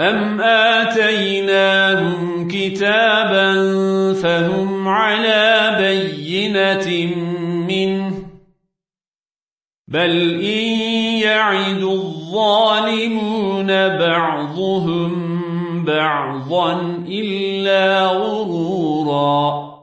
أم آتيناهم كتابا فهم على بينة منه بل إن يعد الظالمون بعضهم بعضا إلا غرورا